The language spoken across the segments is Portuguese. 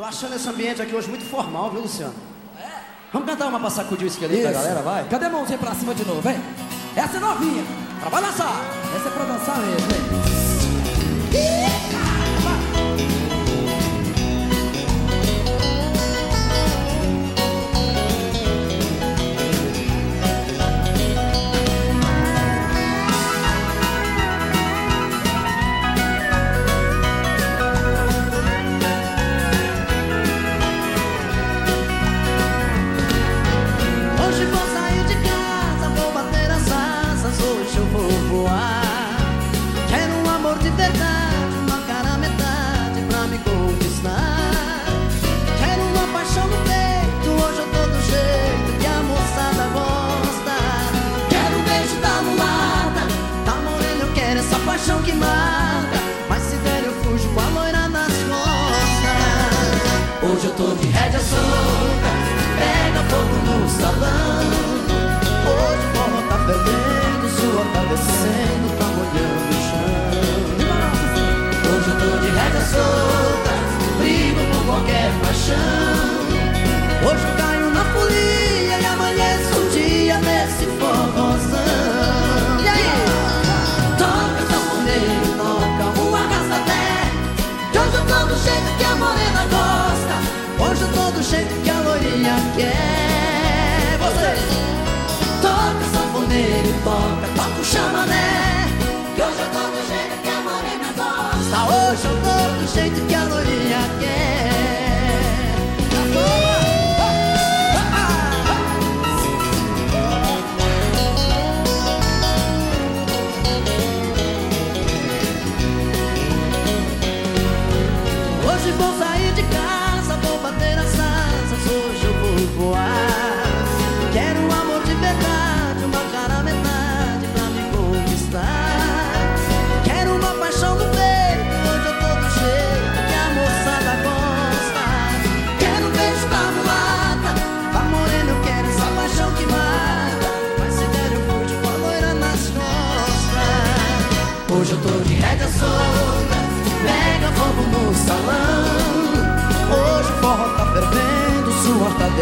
Tô achando esse ambiente aqui hoje muito formal, viu, Luciano? É? Vamos cantar uma pra sacudir o esqueleto da galera, vai? Cadê a mãozinha pra cima de novo, vem? Essa é novinha. Pra balançar. Essa é pra dançar mesmo, vem. Paixão que mata Mas se der eu fujo com a loira nas costas. Hoje eu tô de rédea solta Pega fogo no salão. Hoje o forró tá fervendo suor tá descendo quer Você? Toca sanfoneiro, toca, toca o chamané. Que hoje eu tô do jeito que a morena gosta. Hoje eu tô do jeito que a loirinha quer Hoje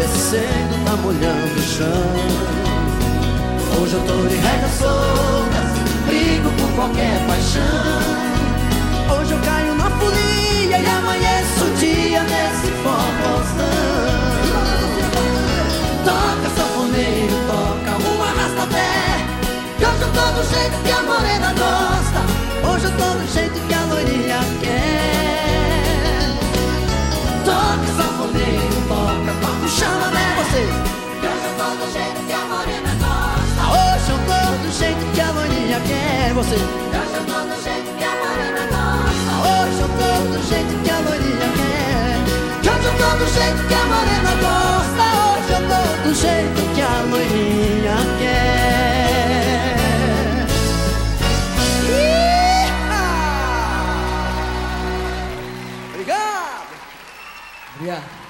descendo, tá molhando o chão. Hoje eu tô de rédea solta, brigo por qualquer paixão. Hoje eu caio na folia e amanheço o dia nesse forrozão. Toca sanfoneiro, toca um arrasta-pé. Que hoje eu tô do jeito que Você. Hoje eu tô do jeito que a morena gosta. Hoje eu tô do jeito que a loirinha quer Que hoje eu tô do jeito que a morena gosta. Hoje eu tô do jeito que a loirinha quer. Yeah.